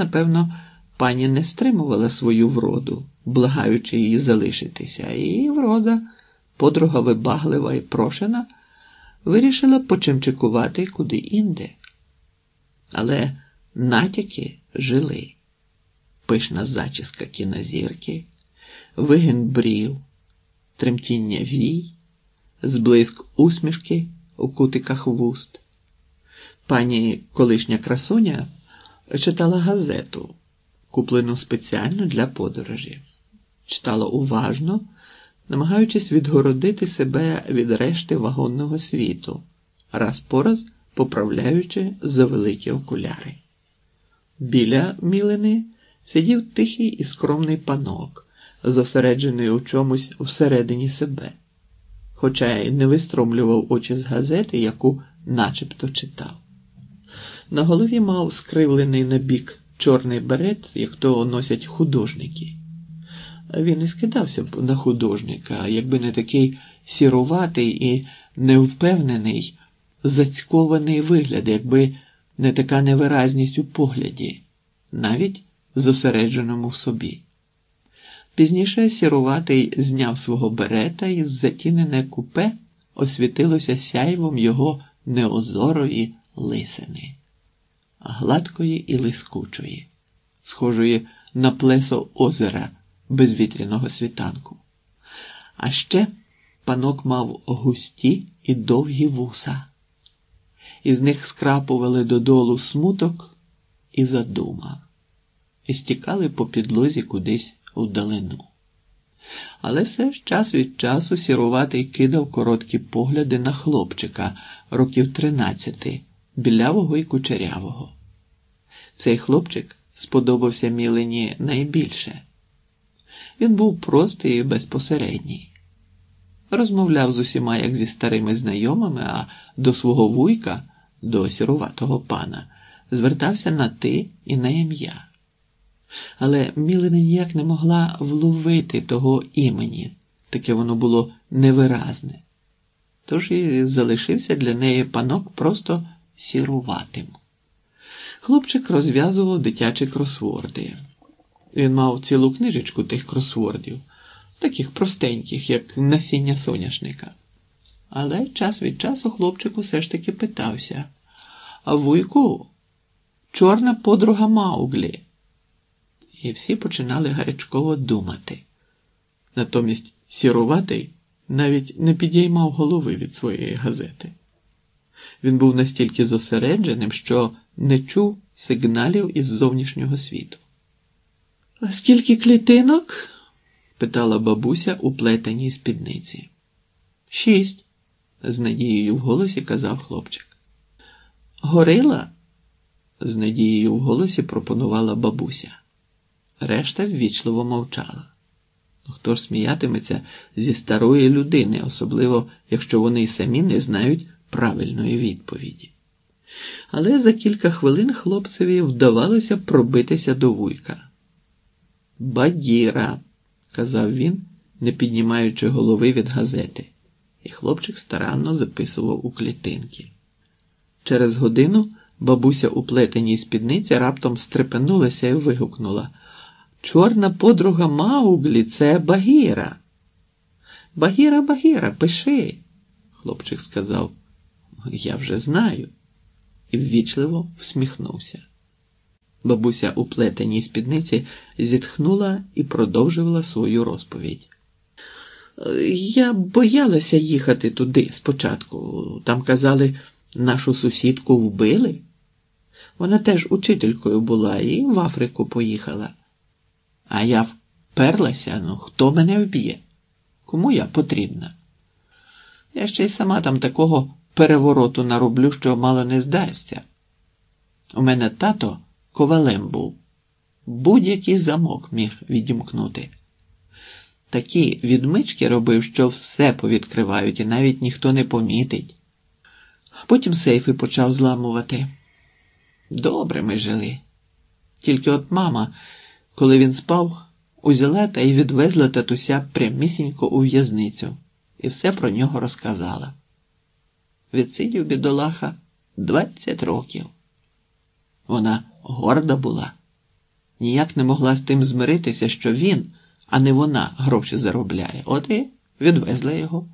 напевно, пані не стримувала свою вроду, благаючи її залишитися, і врода, подруга вибаглива і прошена, вирішила почимчикувати куди інде. Але натяки жили. Пишна зачіска кінозірки, вигін брів, тремтіння вій, зблиск усмішки у кутиках вуст. Пані колишня красуня читала газету, куплену спеціально для подорожі, читала уважно, намагаючись відгородити себе від решти вагонного світу, раз по раз поправляючи за великі окуляри. Біля мілини сидів тихий і скромний панок, зосереджений у чомусь всередині себе, хоча й не вистромлював очі з газети, яку начебто читав. На голові мав скривлений набік чорний берет, як то носять художники. Він і скидався б на художника, якби не такий сіруватий і невпевнений, зацькований вигляд, якби не така невиразність у погляді, навіть зосередженому в собі. Пізніше сіруватий зняв свого берета і затінене купе освітилося сяйвом його неозорої лисини, гладкої і лискучої, схожої на плесо озера безвітряного світанку. А ще панок мав густі і довгі вуса. Із них скрапували додолу смуток і задума, і стікали по підлозі кудись вдалину. Але все ж час від часу сіруватий кидав короткі погляди на хлопчика років тринадцяти, білявого і кучерявого. Цей хлопчик сподобався Мілені найбільше. Він був простий і безпосередній. Розмовляв з усіма, як зі старими знайомими, а до свого вуйка, до сіруватого пана, звертався на ти і на ім'я. Але Мілина ніяк не могла вловити того імені, таке воно було невиразне. Тож і залишився для неї панок просто сіруватим. Хлопчик розв'язував дитячі кросворди. Він мав цілу книжечку тих кросвордів, таких простеньких, як насіння соняшника. Але час від часу хлопчик усе ж таки питався: А вуйку, чорна подруга Мауглі. І всі починали гарячково думати. Натомість сіруватий навіть не підіймав голови від своєї газети. Він був настільки зосередженим, що не чув сигналів із зовнішнього світу. А скільки клітинок? питала бабуся у плетеній спідниці. Шість, з надією в голосі казав хлопчик. Горила? з надією в голосі пропонувала бабуся. Решта ввічливо мовчала. Хто ж сміятиметься зі старої людини, особливо якщо вони й самі не знають правильної відповіді. Але за кілька хвилин хлопцеві вдавалося пробитися до вуйка. Бадіра, казав він, не піднімаючи голови від газети, і хлопчик старанно записував у клітинки. Через годину бабуся у плетеній спідниці раптом стрепенулася і вигукнула Чорна подруга Мауглі це Багіра. Багіра, Багіра, пиши, хлопчик сказав. Я вже знаю, і ввічливо всміхнувся. Бабуся у плетеній спідниці зітхнула і продовжувала свою розповідь. Я боялася їхати туди спочатку. Там казали, нашу сусідку вбили. Вона теж учителькою була і в Африку поїхала. А я вперлася, ну хто мене вб'є? Кому я потрібна? Я ще й сама там такого перевороту нароблю, що мало не здасться. У мене тато ковалем був, будь-який замок міг відімкнути. Такі відмички робив, що все повідкривають і навіть ніхто не помітить. Потім сейфи почав зламувати. Добре ми жили. Тільки от мама, коли він спав, узяла та й відвезла татуся прямісінько у в'язницю і все про нього розказала. Відсидів бідолаха двадцять років. Вона горда була, ніяк не могла з тим змиритися, що він, а не вона, гроші заробляє. От і відвезла його.